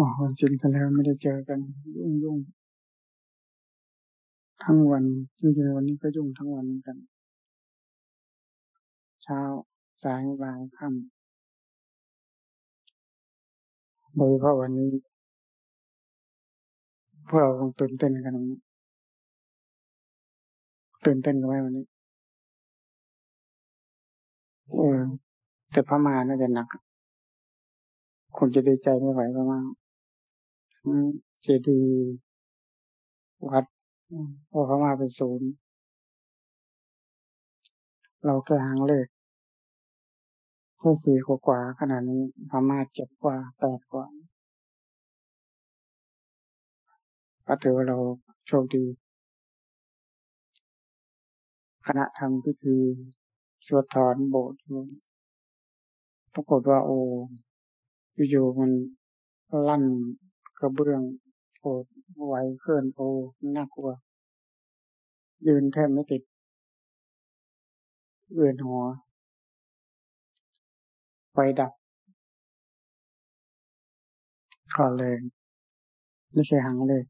อ๋อวันจริงกันแล้วไม่ได้เจอกันยุ่งยุ่งทั้งวันจริงๆวันนี้ก็ยุ่งทั้งวันกัน เช้าสายบ่ายค่ำโดยเฉพาะวันนี้พวกเราคงตื่นเต้นกันนะตื่นเต้นกันไหมวันนี้เออแต่พม่าน่าจะหนักคงจะดีใจไม่ไหวพมา เจดีวัดพอพม่าเป็นศูนย์ เราแค่หางเลขแค่สี่กว่าขนาดนี้พม่าเจ็ดกว่าแปดกว่าก็ถือว่าเราโชคดีคณะทำพิธีสวดถอนโบสถ์ปรากฏว่าโอ้อยู่มันลั่น กระเบื้องโอดไหวเคลื่อนโอน่ากลัว ยืนแทบไม่ติดเวียนหัว ไฟดับขอแรงไม่ใช่หังเลย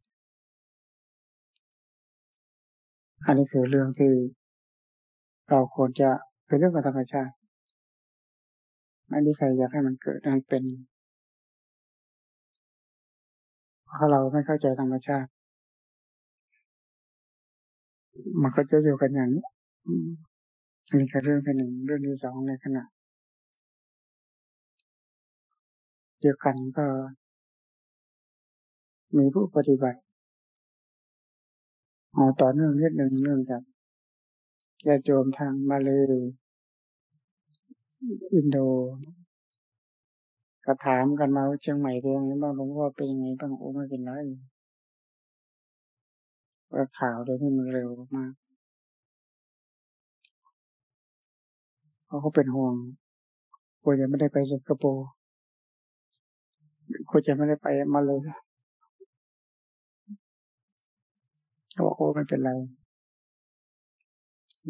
อันนี้คือเรื่องที่เราควรจะเป็นเรื่องของธรรมชาติไม่มีใครอยากให้มันเกิดมันเป็น เพราะเราไม่เข้าใจธรรมชาติ มันก็จะอยู่กันอย่างนี้อันนี้คือเรื่องที่หนึ่งเรื่องที่สองในขณะเดียวกันก็ มีผู้ปฏิบัติเอาต่อเนื่องนิดหนึ่งเนื่องจากญาติโยมทางมาเลยอินโด ก็ถามกันมาว่าเชียงใหม่เป็นยังไงบ้างหลวงพ่อเป็นยังไงบ้างโอ้ไม่เป็นไรว่าข่าวเลยที่มันเร็วมากเพราะเขาเป็นห่วงกลัวจะไม่ได้ไปสิงคโปร์กลัวจะไม่ได้ไปมาเลยเขาบอกโอ้ไม่เป็นไร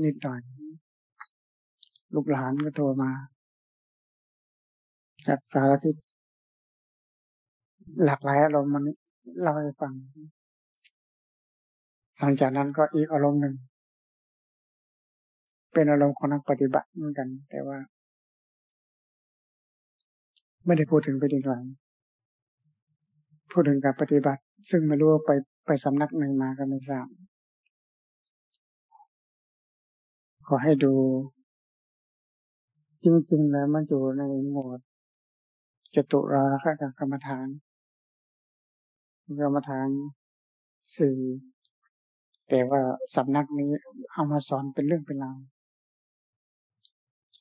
นิดหน่อยลูกหลานก็โทรมา จากสารทิศหลากหลายอารมณ์มันเล่าให้ฟัง หลังจากนั้นก็อีกอารมณ์หนึ่ง เป็นอารมณ์ของนักปฏิบัติเหมือนกัน แต่ว่า ไม่ได้พูดถึงไปดีกว่าพูดถึงการปฏิบัติ ซึ่งไม่รู้ว่าไปไปสำนักไหนมาก็ไม่ทราบขอให้ดู จริงๆแล้วมันอยู่ในหมวด จตุราคะกรรมฐาน กรรมฐานสี่แต่ว่าสำนักนี้เอามาสอนเป็นเรื่องเป็นราว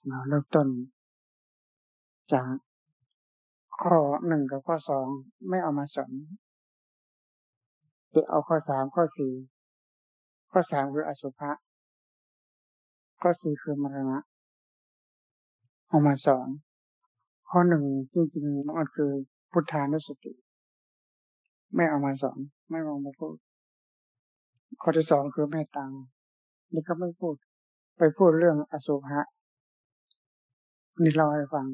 เราเริ่มต้น จากข้อหนึ่งกับข้อสองไม่เอามาสอนจะเอาข้อสามข้อสี่ข้อสามคืออสุภะข้อสี่คือมรณะเอามาสอน ข้อหนึ่งจริงๆมันคือพุทธานุสติ ไม่เอามาสอนไม่เอามาพูด ข้อที่สองคือเมตตานี่ก็ไม่พูด ไปพูดเรื่องอสุภะนี่เราให้ฟัง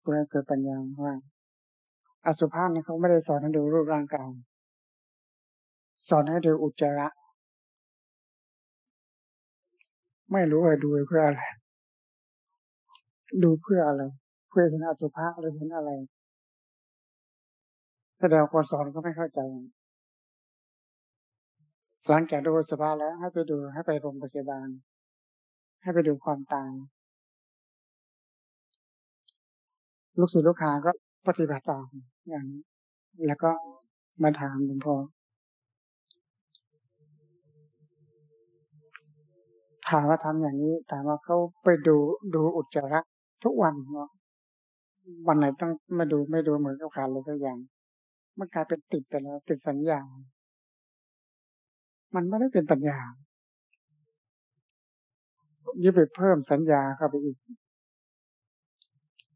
เพื่อเกิดปัญญาว่า อสุภะนี่เขาไม่ได้สอนให้ดูรูปร่างกายสอนให้ดูอุจจาระ ไม่รู้ว่าดูเพื่ออะไร ดูเพื่ออะไร เพื่อเห็นอสุภะหรือเห็นอะไรแสดงคนสอนก็ไม่เข้าใจ หลังจากดูสภาแล้ว ให้ไปดูให้ไปโรงพยาบาล ให้ไปดูความตาย ลูกศิษย์ลูกหาก็ปฏิบัติตามอย่างนี้ แล้วก็มาถามหลวงพ่อถามว่าทำอย่างนี้ถามว่าเขาไปดูดูอุจจาระทุกวันเนาะ วันไหนต้องมาดูไม่ดูเหมือนกับขาดเลยทุกอย่าง มันกลายเป็นติดไปแล้ว ติดสัญญา มันไม่ได้เป็นปัญญายิ่งไปเพิ่มสัญญาเข้าไปอีก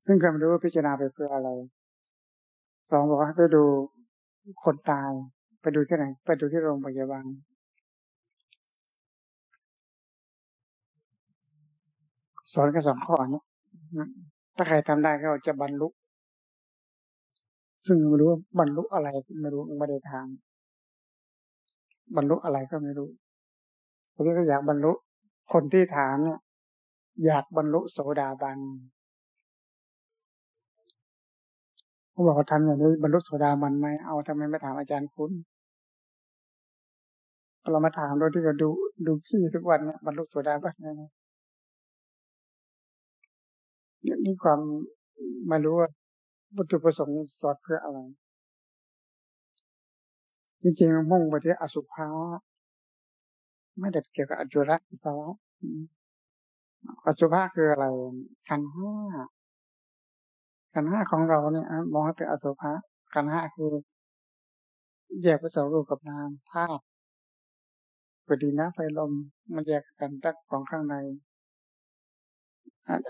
ซึ่งก็ไม่รู้ว่าพิจารณาไปเพื่ออะไร สองบอกให้ไปดูคนตาย ไปดูที่ไหน ไปดูที่โรงพยาบาลสอนแค่สองข้อนี้ ถ้าใครทำได้ก็จะบรรลุ ซึ่งไม่รู้ว่าบรรลุอะไรไม่รู้ไม่ได้ทาง บรรลุอะไรก็ไม่รู้เขาก็อยากบรรลุคนที่ถามเนี่ย อยากบรรลุโสดาบันเขาบอกว่าทำอย่างนี้บรรลุโสดาบันไหมเอาทำไมไม่ถามอาจารย์คุณเรามาถามโดยที่เราดูดูขี้ทุกวันเนี่ยบรรลุโสดาบันนะ นี่ความไม่รู้ว่าวัตถุประสงค์สอดเพื่ออะไร จริงๆมุ่งไปที่อสุภะไม่ได้เกี่ยวกับอจุระสาระอสุภะคืออะไรขันห้าขันห้าของเราเนี่ยมองให้เป็นอสุภะขันห้าคือแยกไปสองรูปกับนามธาตุปฏินะไฟลมมันแยกกันตั้งของข้างใน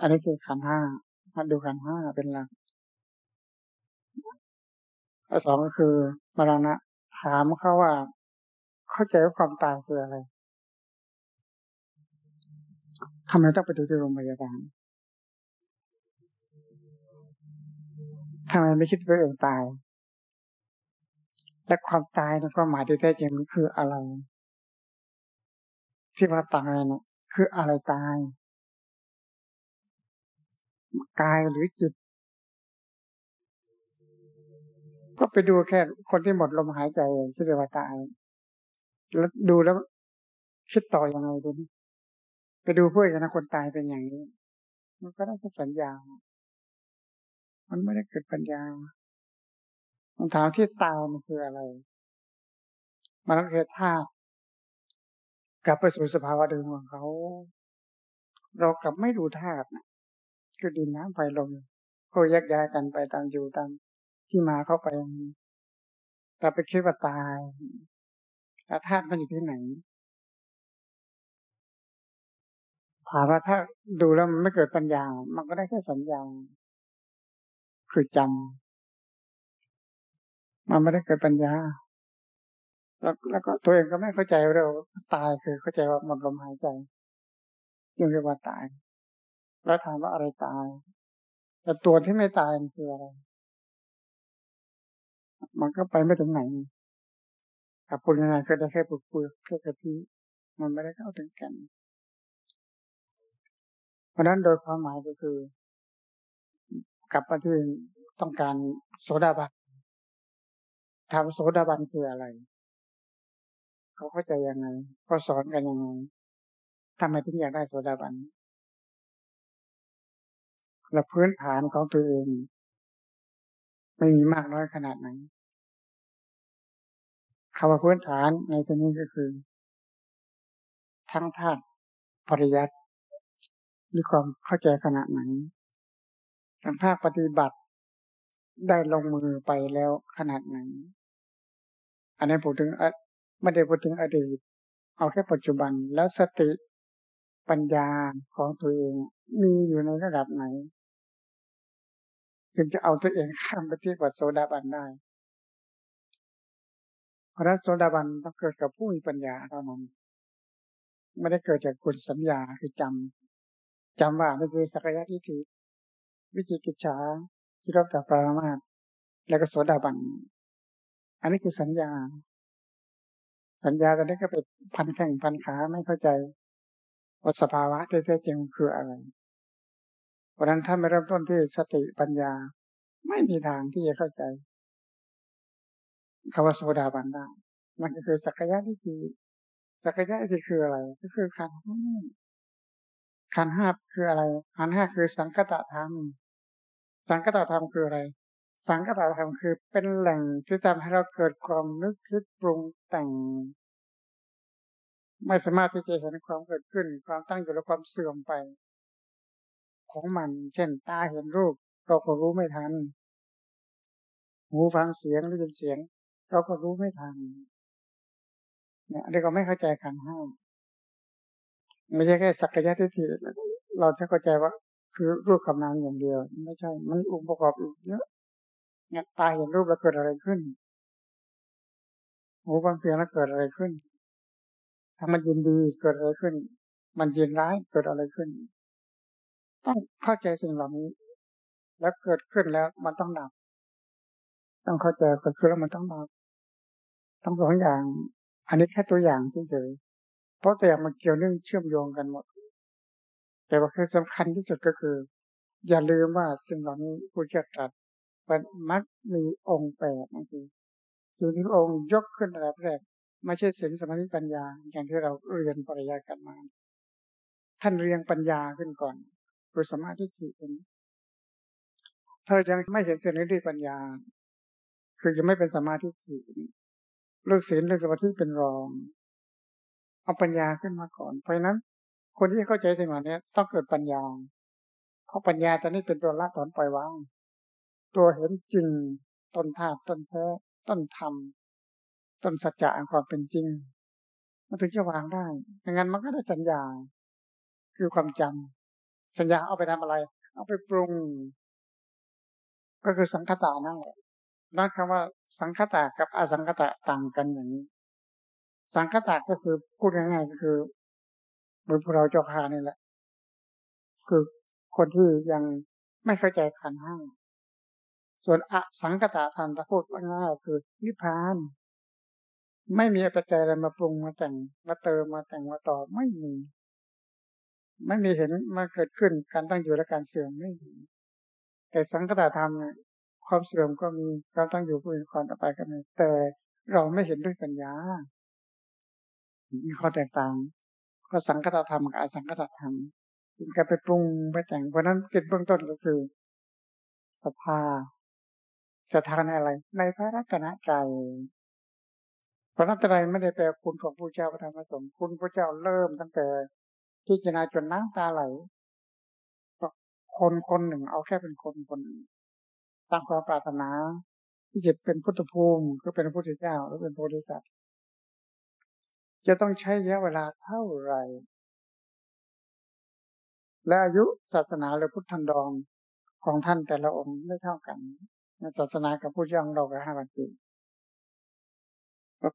อันนี้คือขันห้ามาดูขันห้าเป็นหลักอันสองก็คือมรณะ ถามเขาว่า เข้าใจว่าความตายคืออะไรทำไมต้องไปดูที่โรงพยาบาลทำไมไม่คิดว่าเองตาย และความตายในความหมายที่แท้จริงมันคืออะไร ที่ว่าตายเนี่ยคืออะไรตาย กายหรือจิต ก็ไปดูแค่คนที่หมดลมหายใจที่เรียกว่าตาย แล้วดูแล้ว คิดต่ออยังไงดูนี่ไปดูเพื่อนนะคนตายเป็นอย่างนี้ มันก็ได้แค่สัญญา มันไม่ได้เกิดปัญญาคำถามที่ตายมันคืออะไร มันก็คือธาตุกลับไปสู่สภาวะเดิมของเขา เรากลับไม่ดูธาตุนะ คือดินน้ำไฟลมก็แยกย้ายกันไปตามอยู่ตามที่มาเข้าไปแต่ไปคิดว่าตายแต่ธาตุมันอยู่ที่ไหนถามว่าถ้าดูแล้วมันไม่เกิดปัญญา มันก็ได้แค่สัญญา คือจำมันไม่ได้เกิดปัญญา แล้วแล้วก็ตัวเองก็ไม่เข้าใจเราตายคือเข้าใจว่าหมดลมหายใจจึงเรียกว่าตาย แล้วถามว่าอะไรตาย แต่ตัวที่ไม่ตายมันคืออะไร มันก็ไปไม่ถึงไหนกับพูดยังไงก็ได้แค่ปุกปุกแค่กระพีมันไม่ได้เข้าถึงกัน เพราะนั้นโดยความหมายก็คือ กลับมาที่ต้องการโสดาบันถามโสดาบันคืออะไร เขาเข้าใจยังไงเขาสอนกันยังไงทำไมถึงอยากได้โสดาบัน และพื้นฐานของตัวเอง ไม่มีมากน้อยขนาดไหนคำว่าพื้นฐานในที่นี้ก็คือ ทั้งธาตุปริยัติมีความเข้าใจขนาดไหนทางภาคปฏิบัติได้ลงมือไปแล้วขนาดไหน อันนี้พูดถึงไม่ได้พูดถึงอดีต เอาแค่ปัจจุบันแล้วสติปัญญาของตัวเองมีอยู่ในระดับไหน จึงจะเอาตัวเองข้ามไปที่ปัจโสดาบันได้เพราะโสดาบันต้องเกิดกับผู้มีปัญญาเท่านั้นไม่ได้เกิดจากคุณสัญญาคือจำจำว่านี่คือสักยะทิฏฐิวิจิกิจฉาที่เรากับปรามาสแล้วก็โสดาบัน อันนี้คือสัญญา สัญญาตอนนี้ก็เป็นพันแข่งพันขาไม่เข้าใจว่าสภาวะที่แท้จริงคืออะไร เพราะนั้นถ้าไม่เริ่มต้นที่สติปัญญา ไม่มีทางที่จะเข้าใจคำว่าโสดาบันได้มันก็คือสักยะทิฏฐิสักยะทิฏฐิคืออะไร ก็คือขันธ์ขันห้าคืออะไรขันห้าคือสังคตธรรม สังคตธรรมคืออะไร สังคตธรรมคือเป็นแหล่งที่ทำให้เราเกิดความนึกคิดปรุงแต่ง ไม่สามารถที่จะเห็นความเกิดขึ้น ความตั้งอยู่และความเสื่อมไป ของมัน เช่น ตาเห็นรูป เราก็รู้ไม่ทัน หูฟังเสียงได้ยินเสียง เราก็รู้ไม่ทัน เนี่ยเด็กก็ไม่เข้าใจขันห้าไม่ใช่แค่สักยะทิฏฐิเราจะเข้าใจว่า คือรูปกับนามอย่างเดียว ไม่ใช่ มันองค์ประกอบอีกเยอะเนี่ยตาเห็นรูปแล้วเกิดอะไรขึ้น หูฟังเสียงแล้วเกิดอะไรขึ้นถ้ามันยินดีเกิดอะไรขึ้น มันยินร้ายเกิดอะไรขึ้น ต้องเข้าใจสิ่งเหล่านี้ แล้วเกิดขึ้นแล้วมันต้องดับ ต้องเข้าใจเก็คือแล้วมันต้องมาทั้งสองอย่าง อันนี้แค่ตัวอย่างเฉยๆเพราะตัวอย่างมันเกี่ยวเนื่องเชื่อมโยงกันหมด แต่ว่าคือสำคัญที่สุดก็คือ อย่าลืมว่าสิ่งเหล่านี้ผู้เชี่ยวชาญมันมักมีองค์แปดนั่นคือสิ่งที่องค์ยกขึ้นระดับแรกไม่ใช่ศีลสมาธิปัญญาอย่างที่เราเรียนปริยากันมา ท่านเรียงปัญญาขึ้นก่อน คือสมาธิจิตเป็นถ้าเรายังไม่เห็นสิ่งนี้ด้วยปัญญา คือยังไม่เป็นสมาธิจิตเรื่องศีลเรื่องสมาธิเป็นรอง เอาปัญญาขึ้นมาก่อน เพราะนั้น คนที่เข้าใจสิ่งเหล่านี้ต้องเกิดปัญญา เพราะปัญญาตอนนี้เป็นตัวละถอนปล่อยวาง ตัวเห็นจริงต้นธาตุต้นแท้ต้นธรรมต้นสัจจะอันความเป็นจริง มันถึงจะวางได้ไม่งั้นมันก็ได้สัญญา คือความจำ สัญญาเอาไปทำอะไร เอาไปปรุง ก็คือสังคตานั่นแหละนั่นคำว่าสังคตะกับอสังคตะต่างกันอย่างนี้สังคตะก็คือพูดง่ายๆก็คือเหมือนพวกเราเจ้าคานี่แหละ คือคนที่ยังไม่เข้าใจขันห้าส่วนอสังคตะธรรมถ้าพูดง่ายๆคือนิพพาน ไม่มีปัจจัยอะไรมาปรุงมาแต่งมาเติมมาแต่งมาต่อไม่มี ไม่มีเห็นมันเกิดขึ้นการตั้งอยู่และการเสื่อมไม่มีแต่สังคตธรรมเนี่ยความเสื่อมก็มีการตั้งอยู่ผู้อื่นก่อนต่อไปก็มีแต่เราไม่เห็นด้วยปัญญา มีข้อแตกต่างก็สังคตธรรมกับอสังคตธรรมเป็นการไปปรุงไปแต่งเพราะนั้นกิจเบื้องต้นก็คือศรัทธาศรัทธาในอะไร ในพระรัตนใจพระรัตนใจไม่ได้แปลคุณของพระเจ้าพระธรรมพระสงฆ์คุณพระเจ้าเริ่มตั้งแต่ พิจารณาจนน้ำตาไหลคนคนหนึ่ง เอาแค่เป็นคนคนหนึ่งตั้งความปรารถนา ที่จะเป็นพุทธภูมิก็เป็นพระพุทธเจ้าหรือเป็นโพธิสัตว์จะต้องใช้ระยะเวลาเท่าไหร่ และอายุศาสนาหรือพุทธันดรของท่านแต่ละองค์ไม่เท่ากันศาสนากับผู้เจ้าของเราก็ห้าพันปี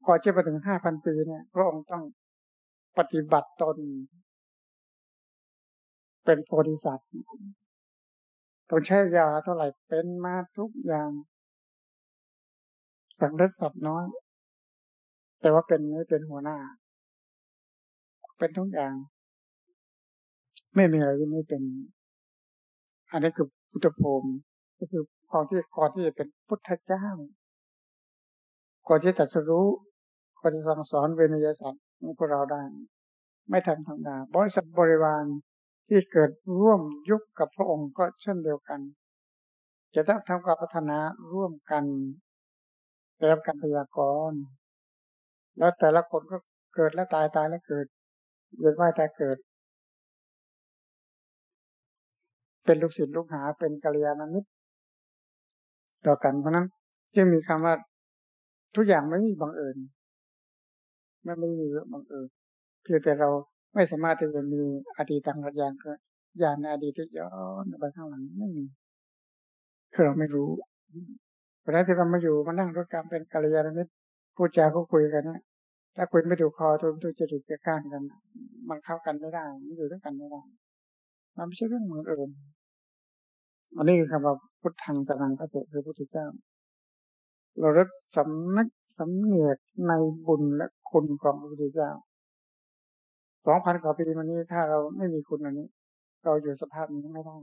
ก่อจะไปถึงห้าพันปีเนี่ยพระองค์ต้องปฏิบัติตน เป็นโพธิสัตว์ต้องใช้ยาเท่าไหร่เป็นมาทุกอย่าง สังเล็สับน้อย แต่ว่าเป็นไม่เป็นหัวหน้า เป็นทุกอย่าง ไม่มีอะไรที่ไม่เป็น อันนี้คือพุทธภูมิก็คือก่อนที่ก่อนที่จะเป็นพุทธเจ้าก่อนที่ตัดสรู้ก่อนที่สั่งสอนเวนยสัตว์ของพวกเราได้ ไม่ทันธรรมดาบริษัทบริวาร ที่เกิดร่วมยุคกับพระองค์ก็เช่นเดียวกัน จะต้องทำการพัฒนาร่วมกันได้รับการพยากรณ์แล้วแต่ละคนก็เกิดและตายตายแล้วเกิดเวียนว่ายตายเกิด เป็นลูกศิษย์ลูกหาเป็นกัลยาณมิตรต่อกันเพราะนั้นจึงมีคำว่าทุกอย่างไม่มีบังเอิญไม่ไม่มีบังเอิญเพียงแต่เรา ไม่สามารถที่จะมีอดีตทางปัญญาก็ยานในอดีตที่ย้อนไปข้างหลังไม่มีคือเราไม่รู้เพราะนั้นที่เรามาอยู่มานั่งรถกรรมเป็นกัลยาณมิตรพูดจาก็คุยกันนะถ้าคุยไม่ถูกคอทุกทุกจริตจะก้านกัน มันเข้ากันไม่ได้มันอยู่ด้วยกันไม่ได้มันไม่ใช่เรื่องเหมือนเอิญอันนี้คือคำว่าพุทธังสนังพระเจ้าคือพุทธเจ้า เราเลิกสำนึกสำเนียกในบุญและคุณของพระพุทธเจ้า องพันกว่าปีมานี้ถ้าเราไม่มีคุณอันนี้ เราอยู่สภาพนี้ไม่ได้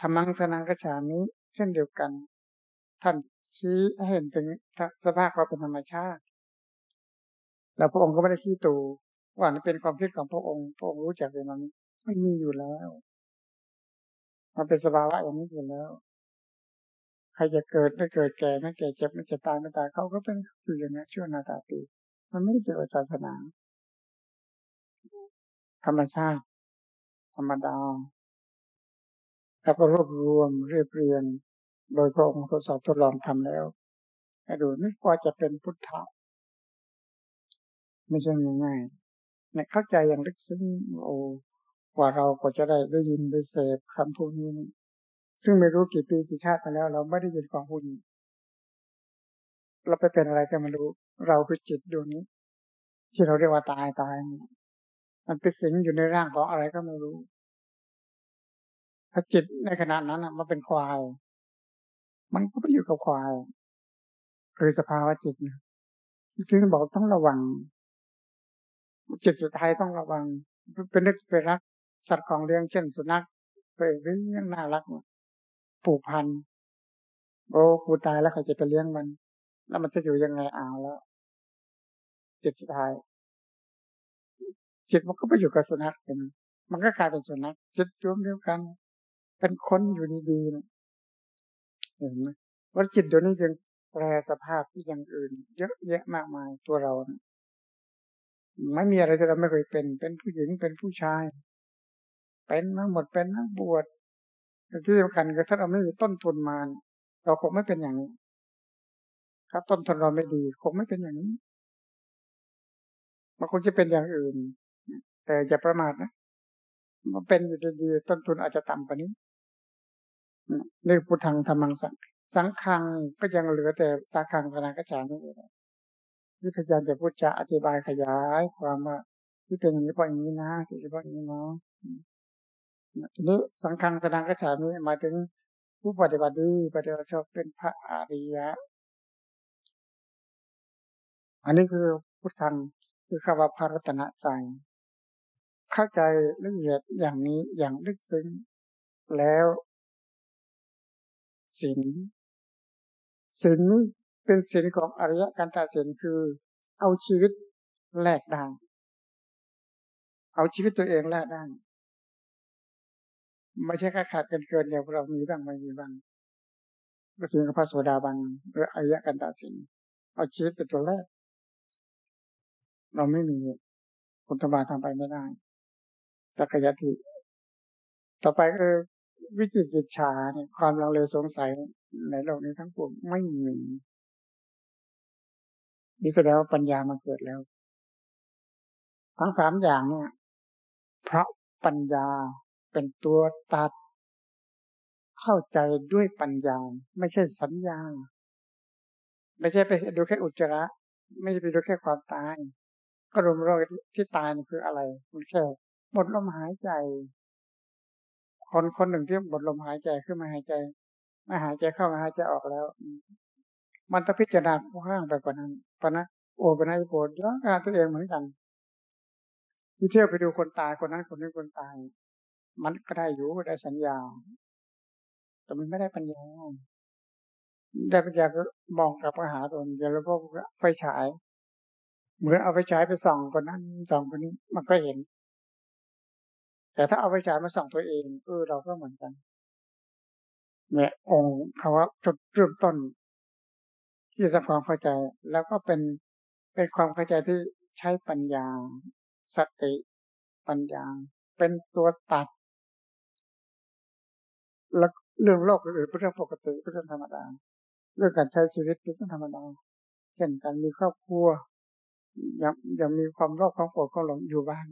ธรรมังสนังกระฉานี้ เช่นเดียวกัน ท่านชี้ให้เห็นถึงสภาพความเป็นธรรมชาติ แล้วพระองค์ก็ไม่ได้ขี้ตูว่านี่เป็นความคิดของพระองค์ พระองค์รู้จักเรื่องนั้นไม่มีอยู่แล้ว มันเป็นสภาวะอย่างนี้อยู่แล้ว ใครจะเกิดไม่เกิดแก่ไม่แก่เจ็บไม่เจะตายไม่ตายเขาก็เป็นอยู่อย่างนี้ชั่วนาตาปี มันไม่ได้เกี่ยวกับศาสนา ธรรมชาติ ธรรมดา แล้วก็รวบรวมเรียบเรียงโดยพระองค์ทดสอบทดลองทำแล้วให้ดูนี่กว่าจะเป็นพุทธะไม่ใช่ง่ายๆเนี่ยเข้าใจอย่างลึกซึ้งโอ้กว่าเราก็จะได้ได้ยินได้เสพคำพูดนี้ ซึ่งไม่รู้กี่ปีกี่ชาติมาแล้ว เราไม่ได้ยินของพูดเราไปเป็นอะไรกันไม่รู้ เราคือจิตดวงนี้ ที่เราเรียกว่าตายตาย มันไปสิงอยู่ในร่างของอะไรก็ไม่รู้ถ้าจิตในขณะนั้นมันเป็นควาย มันก็ไปอยู่กับควายคือสภาวะจิตนะที่บอกต้องระวัง จิตสุดท้ายต้องระวัง เป็นนึกไปรัก สัตว์ของเลี้ยงเช่นสุนัขไปเลี้ยงน่ารักผูกพันโอ้กูตายแล้วใครจะไปเลี้ยงมัน แล้วมันจะอยู่ยังไงเอาแล้วจิตสุดท้าย จิตมันก็ไปอยู่กับสุนัขเป็นมันก็กลายเป็นสุนัขจิตรวมเดียวกัน เป็นคนอยู่ดีๆนะเห็นไหมว่าจิตเดี๋ยวนี้ยังแปลสภาพที่อย่างอื่น เยอะแยะมากมายตัวเรานะไม่มีอะไรที่เราไม่เคยเป็น เป็นผู้หญิงเป็นผู้ชาย เป็นมาหมดเป็นนักบวชที่สำคัญคือถ้าเราไม่มีต้นทุนมาเราคงไม่เป็นอย่างนี้ถ้าต้นทุนเราไม่ดี คงไม่เป็นอย่างนี้มันคงจะเป็นอย่างอื่น แต่อย่าประมาทนะมันเป็นอยู่ดีๆต้นทุนอาจจะต่ำกว่านี้เรื่อพุทธังธรรมังสังสังขังก็ยังเหลือแต่สาขังพนังกระจายนี่เองที่พยายามจะพูดจะอธิบายขยายความว่าที่เป็นอย่างนี้เพราะอย่างนี้นะที่เป็นเพราะอย่างนี้เนาะทีนี้สังฆังสนังกระฉามีหมายถึงผู้ปฏิบัติดีปฏิบัติชอบเป็นพระอริยะ อันนี้คือพุทธังคือคำว่าพระรัตนใจ เข้าใจละเอียดอย่างนี้อย่างลึกซึ้ง แล้วศีลศีลเป็นศีลของอริยกันตาศีลคือเอาชีวิตแลกได้เอาชีวิตตัวเองแลกได้ไม่ใช่ขาดขาดเกินเกินอย่างเรามีบ้างไม่มีบ้างก็สิ่งกับพระโสดาบันหรืออริยกันตาศีลเอาชีวิตเป็นตัวแรก เราไม่มีคุณธรรมทำไปไม่ได้ สักยติ ต่อไปก็วิจิกิจฉาเนี่ยความลังเลสงสัยในโลกนี้ทั้งปวงไม่มีนี่แสดงว่าปัญญามาเกิดแล้ว ทั้งสามอย่างเนี่ยเพราะปัญญาเป็นตัวตัด เข้าใจด้วยปัญญา ไม่ใช่สัญญา ไม่ใช่ไปดูแค่อุจจาระ ไม่ใช่ไปดูแค่ความตาย ก็รวมรที่ตายคืออะไร มันแค่ หมดลมหายใจ คนคนหนึ่งที่หมดลมหายใจขึ้นมาหายใจ ไม่หายใจเข้ามาหายใจออกแล้ว มันต้องพิจารณาข้างไปกว่านั้นเพราะนะโอ้ป็นไอ้โกรธย้อนกาตัวเองเหมือนกันที่เที่ยวไปดูคนตายคนนั้นคนนี้คนตาย มันก็ได้อยู่ได้สัญญา แต่มันไม่ได้ปัญญาได้ปัญญาก็มองกลับปัญหาตัวเดียวแล้วก็ไฟฉาย เหมือนเอาไฟฉายไปส่องคนนั้นส่องคนนี้มันก็เห็น แต่ถ้าเอาไปฉายมาส่องตัวเองเออเราก็เหมือนกันเนี่ยองค์คำว่าจุดเริ่มต้น ที่จะทำความเข้าใจ แล้วก็เป็นเป็นความเข้าใจที่ใช้ปัญญา สติปัญญา เป็นตัวตัด แล้วเรื่องโลกอื่นเป็นเรื่องปกติเป็นเรื่องธรรมดาเรื่องการใช้ชีวิตเป็นเรื่องธรรมดาเช่นการมีครอบครัวยังยังมีความโลภความโกรธความหลงอยู่บ้าน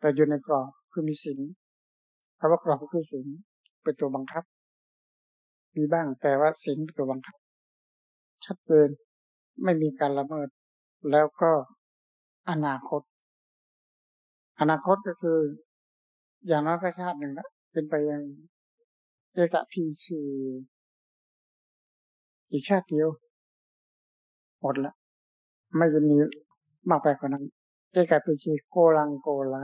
แต่อยู่ในกรอบคือมีศีลคำว่ากรอบก็คือศีลเป็นตัวบังคับ มีบ้างแต่ว่าศีลเป็นตัวบังคับ ชัดเจนไม่มีการละเมิด แล้วก็อนาคต อนาคตก็คือ อย่างน้อยก็ชาติหนึ่งละเป็นไปยังเอกพีชีอีกชาติเดียวหมดละ ไม่จะมีมากไปกว่านั้นเอกพีชีโกลังโกละ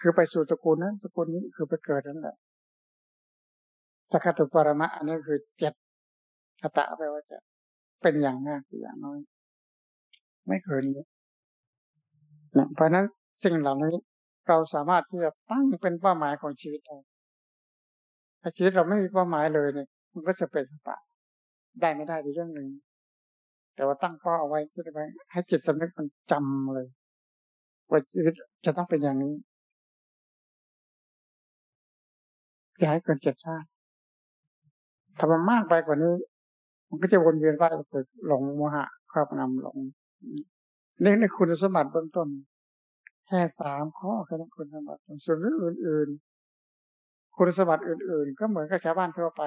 คือไปสู่ตระกูลนั้นตระกูลนี้คือไปเกิดนั่นแหละสักตุปรมะอันนี้คือเจ็ดคตะแปลว่าจะเป็นอย่างมากอย่างน้อย ไม่เกินนี้นะเพราะนั้นสิ่งเหล่านี้เราสามารถที่จะตั้งเป็นเป้าหมายของชีวิตเราถ้าชีวิตเราไม่มีเป้าหมายเลยเนี่ยมันก็จะเป็นสปะ ได้ไม่ได้ในเรื่องหนึ่งแต่ว่าตั้งเป้าเอาไว้คิดไว้ให้จิตสำนึกมันจำเลยว่าชีวิตจะต้องเป็นอย่างนี้ อย่าให้เกินเจ็ดชาติถ้ามันมากไปกว่านี้ มันก็จะวนเวียนว่าเกิดหลงโมหะครอบงำหลงนี่ในคุณสมบัติเบื้องต้น แค่สามข้อแค่นั้นคุณสมบัติส่วนเรื่องอื่น ๆ คุณสมบัติอื่น ๆ ก็เหมือนกับชาวบ้านทั่วไป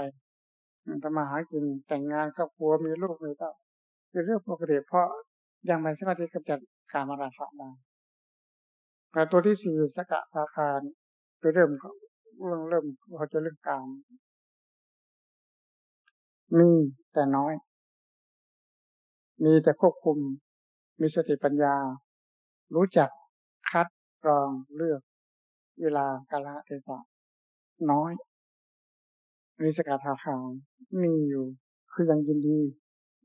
ทำมาหากินแต่งงานครอบครัวมีลูกมีเต้าเป็นเรื่องปกติเพราะยังไม่สามารถที่จะจัดการมาราคะได้แต่ตัวที่สี่สกะสาคารเป็นเรื่องเรื่อง เราเริ่มเขาจะเรื่องกามมีแต่น้อย มีแต่ควบคุม มีสติปัญญา รู้จักคัดกรองเลือก เวลากาลเทศะน้อยมีสกัดหาทางมีอยู่ คือยังยินดี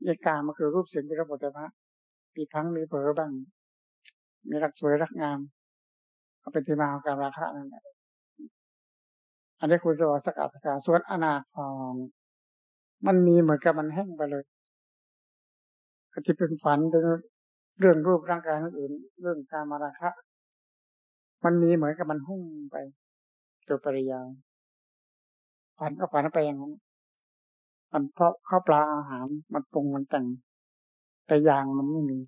ยกามันคือรูปเสียงที่ระบบแต่พระปีพังมีเผลอบ้าง มีรักสวยรักงาม ก็เป็นที่มาของการราคะนั่นแหละ อันนี้คุณจะว่าสกัดการส่วนอนาคามมันมีเหมือนกับมันแห้งไปเลยที่เป็นฝันเป็นเรื่องรูปร่างกายอื่น เรื่องการมาราคะ มันมีเหมือนกับมันหุ่งไปตัวปริยาฝันก็ฝันไปอย่างนั้นมันเพราะข้าวปลาอาหาร มันปรุงมันแต่งแต่ยางมันไม่มี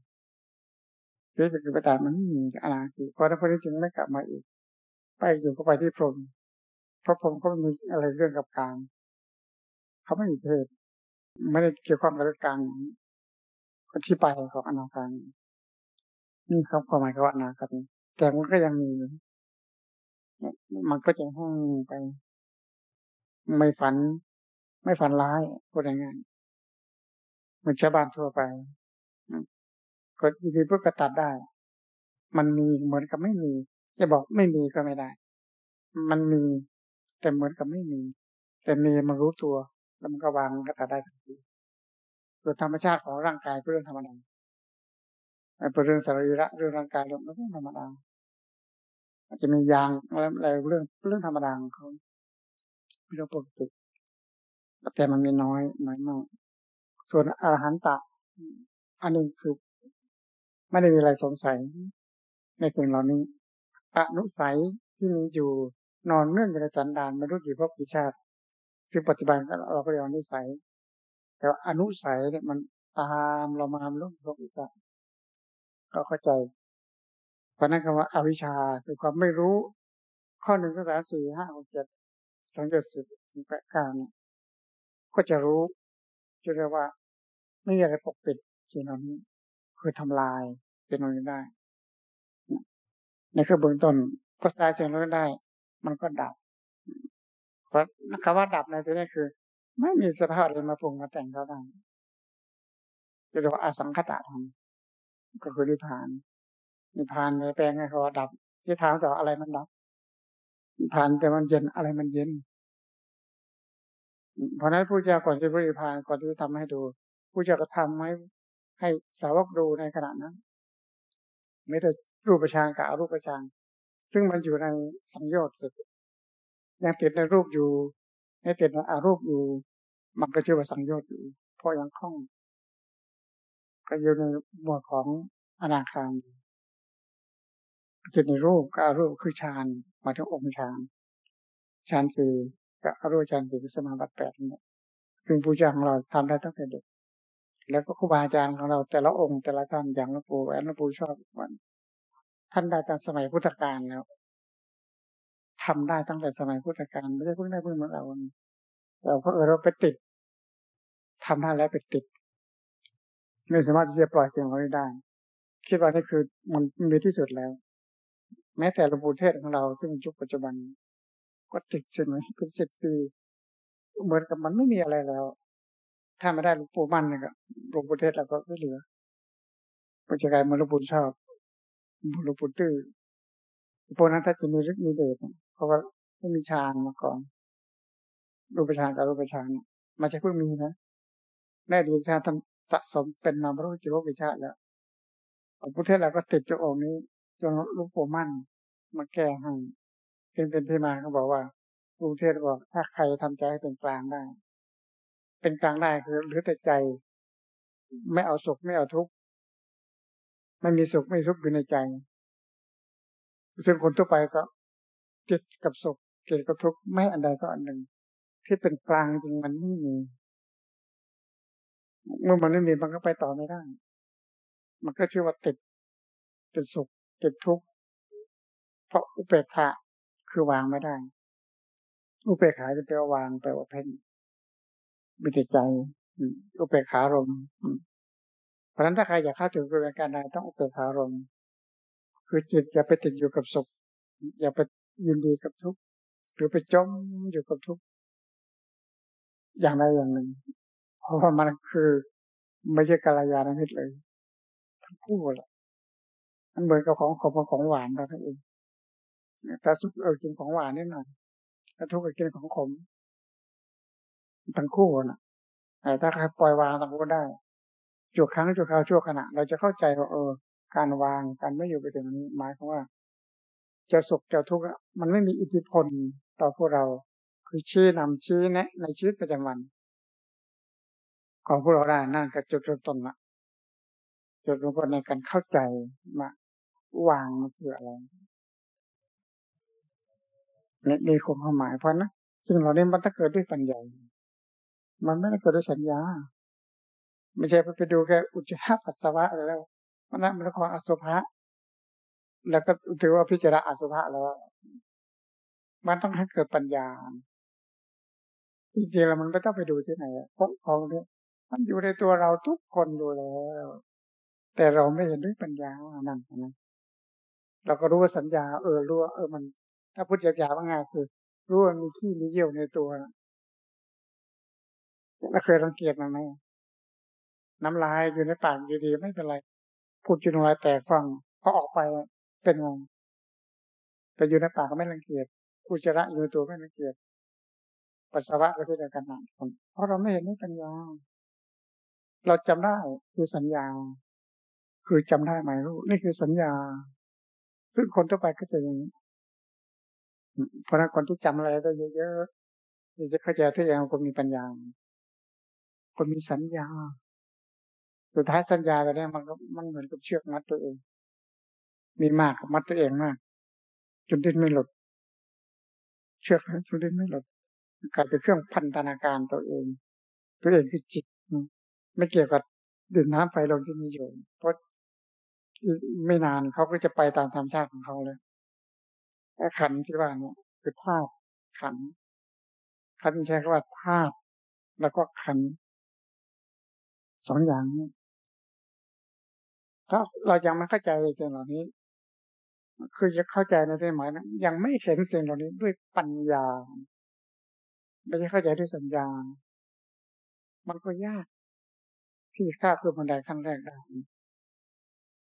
เรื่องคือประตามันไม่มีอะไรคือพอนั้นพอนี้จึงไม่กลับมาอีก ไปอยู่ก็ไปที่พรหม เพราะพรหมเขาไม่มีอะไรเรื่องกับกลารเขาไม่มีเพศไม่ได้เกี่ยวข้องกับเรื่องการก็ที่ไปของอนาการนี่ครับความหมายของอนาคตแต่มันก็ยังมีมันก็จะห้องไป ไม่ฝัน ไม่ฝันร้ายพูดง่ายๆเหมือนชาวบ้านทั่วไปก็ยินดีเพื่อกระตัดได้ มันมีเหมือนกับไม่มี จะบอกไม่มีก็ไม่ได้ มันมี แต่เหมือนกับไม่มี แต่มีมันรู้ตัว แล้วมันก็วางกระตัดได้ทันทีโดยธรรมชาติของร่างกายเป็นเรื่องธรรมดาเป็นเรื่องสรีระเรื่องร่างกายเรื่องธรรมดาอาจจะมียางอะไรเรื่องเรื่องธรรมดาของเขาไม่องปกติแต่มันมีน้อยน้อยมาก ส่วนอรหันตะ อันนี้คือ ไม่ได้มีอะไรสงสัย ในสิ่งเหล่านี้อนุสัยที่มีอยู่ นอนเนื่องอยู่ในสันดานมนุษย์อยู่พบกิชาติ ซึ่งปัจจุบันเราก็เรียกอนุสัย แต่ว่าอนุสัยเนี่ยมันตามเรามาลุ่มพบกิชาติก็เข้าใจเพราะนั้นคำว่าอาวิชชาคือความไม่รู้ ข้อหนึ่งก็สามสี่ห้าหกเจ็ดสังเกตสิถึงแปดเก้าเนี่ยก็จะรู้จะเรียกว่า ไม่มีอะไรปกปิดสิ่งเหล่านี้คือทำลายเป็นอะไรได้ในคือเบื้องต้นก็สายสิ่งนั้ได้ มันก็ดับ เพราะคำว่าดับในที่นี้คือ ไม่มีสภาพอะไรมาปรุงมาแต่งเขาได้จะเรียกว่าอสังคตะธรรมก็คือนิพพาน นิพพานในแปลงให้เขาดับที่ถามต่ออะไรมันดับผ่านแต่มันเย็นอะไรมันเย็น เพราะนั้นผู้เจ้าก่อนที่พระนิพพานก่อนที่จะทำให้ดูผู้เจ้าก็ทำให้ให้สาวกดูในขณะนั้นไม่แต่รูปฌานกับอรูปฌาน ซึ่งมันอยู่ในสังโยชน์สุดยังติดในรูปอยู่ยังติดในอารูปอยู่ มันก็ชื่อว่าสังโยชน์อยู่เพราะยังคล่อง ก็อยู่ในหมวดของอนาคามติดในรูปก็อารูปคือฌานมาถึงองค์ฌานฌานสี่กับอรูปฌานสี่คือสมาบัติแปดนี่ซึ่งผู้จ้าของเราทำได้ตั้งแต่เด็กแล้วก็ครูบาอาจารย์ของเราแต่ละองค์แต่ละท่านอย่างหลวงปู่แหวนหลวงปู่ชอบวัน ท่านได้ตั้งสมัยพุทธกาลแล้วทำได้ตั้งแต่สมัยพุทธกาลไม่ได้เพิ่งได้เพิ่งมาเราเราเพราะเออเราไปติดทำได้แล้วไปติด ไม่สามารถที่จะปล่อยเสียงเราได้ คิดว่านี่คือมันมีที่สุดแล้ว แม้แต่หลวงปู่เทศของเราซึ่งยุคปัจจุบัน ก็ติดสิ่งนี้เป็นสิบปีเหมือนกับมันไม่มีอะไรแล้ว ถ้าไม่ได้หลวงปู่มั่นเนี่ยก็หลวงปู่เทศเราก็ไม่เหลือปัจจุบันมันหลวงปู่ชอบ หลวงปู่ตื้อพวกนั้นถ้าจะมีฤทธิ์มีเดชเพราะว่าไม่มีฌานมาก่อนรูปฌานกับรูปฌานมันจะเพิ่งมีนะแม่ดีฌานทำสะสมเป็นนามรูปจิโรวิชาแล้วหลวงปู่เทศเราก็ติดเจ้าองค์นี้จนลูกปู่มั่นมาแก้ให้เป็นเป็นที่มาเขาบอกว่าครูเทศบอกถ้าใครทำใจให้เป็นกลางได้ เป็นกลางได้คือหลือแต่ใจ ไม่เอาสุขไม่เอาทุกข์ ไม่มีสุขไม่ทุกข์อยู่ในใจซึ่งคนทั่วไปก็ติดกับสุขเกิดกับทุกข์ไม่อันใดก็อันหนึ่ง ที่เป็นกลางจริงมันไม่มีเมื่อมันไม่มีมันก็ไปต่อไม่ได้ มันก็ชื่อว่าติดติดสุขติดทุกข์เพราะอุเบกขาคือวางไม่ได้ อุเบกขาจะแปลว่าวางแปลว่าเพ่งมีแต่ใจอุเบกขารม ราะฉะนั้นถ้าใครอยากเข้าถึงกระบวนการใดต้องอุเบกขารมคือจิตอย่าไปติดอยู่กับสุข อย่าไปยินดีกับทุกข์หรือไปจมอยู่กับทุกข์อย่างใดอย่างหนึ่ง เพราะว่ามันคือไม่ใช่กัลยาณมิตรเลยทั้งคู่แหละมันเหมือนกับของขมของหวานเราทั้งเองแต่สุขเออกินของหวานนิดหน่อยแต่ทุกข์ก็กินของขมทั้งคู่นะแต่ถ้าใครปล่อยวางทั้งคู่ได้ ชั่วครั้งชั่วคราวชั่วขณะ เราจะเข้าใจว่าเออ การวางการไม่อยู่กับสิ่งนี้หมายความว่า จะสุขจะทุกข์มันไม่มีอิทธิพลต่อพวกเรา คือชี้นำชี้แนะ ในชีวิตประจำวัน ของพวกเราได้นั่นก็จุดเริ่มต้นละจุดเริ่มต้นในการเข้าใจมาวางมันคืออะไรนี่นี่คงความหมายเพราะนะซึ่งเราเนี่ยมันต้องเกิดด้วยปัญญา มันไม่ได้เกิดด้วยสัญญา ไม่ใช่ไปดูแค่อุจจาระปัสสาวะอะไรแล้วมันนั่นมันของอสุภะแล้วก็ถือว่าพิจารณาอสุภะแล้ว มันต้องให้เกิดปัญญาจริงๆแล้วมันไม่ต้องไปดูที่ไหนเพราะของนี้มันอยู่ในตัวเราทุกคนอยู่แล้ว แต่เราไม่เห็นด้วยปัญญานั่นนะเราก็รู้ว่าสัญญา เออรู้ว่าเออมัน ถ้าพูดหยาบๆว่าไงคือรู้ว่ามีขี้มีเยี่ยวในตัวแล้วเคยรังเกียจมันไหม น้ำลายอยู่ในปากอยู่ดีไม่เป็นไร พูดจนน้ำลายแตกฟังพอออกไปเป็นไงแต่อยู่ในปากก็ไม่รังเกียจอุจจาระอยู่ในตัวไม่รังเกียจปัสสาวะก็เช่นเดียวกันนะเพราะเราไม่เห็นนี่ปัญญาเราจำได้คือสัญญา คือจำได้ไหมรู้นี่คือสัญญา ซึ่งคนทั่วไปก็จะอย่างนี้เพราะนั้นคนที่จำอะไรได้เยอะๆจะเข้าใจที่อย่างคนมีปัญญา คนมีสัญญา สุดท้ายสัญญาตัวนี้มันก็มันเหมือนกับเชือกมัดตัวเอง มีมากกับมัดตัวเองมาก จนดิ้นไม่หลุด เชือกนั้นจนดิ้นไม่หลุดกลายเป็นเครื่องพันธนาการตัวเอง ตัวเองคือจิตไม่เกี่ยวกับดื่มน้ำไฟลมที่มีอยู่เพราะไม่นานเขาก็จะไปตามธรรมชาติของเขาเลยขันที่ว่าเนี่ยคือธาตุขันขันใช้คำว่าธาตุแล้วก็ขันสองอย่างนี้ ถ้าเรายังไม่เข้าใจสิ่งเหล่านี้ คือจะเข้าใจในที่หมายนะยังไม่เห็นสิ่งเหล่านี้ด้วยปัญญา ไม่ใช่เข้าใจด้วยสัญญา มันก็ยาก ที่ข้าคือบันไดขั้นแรกได้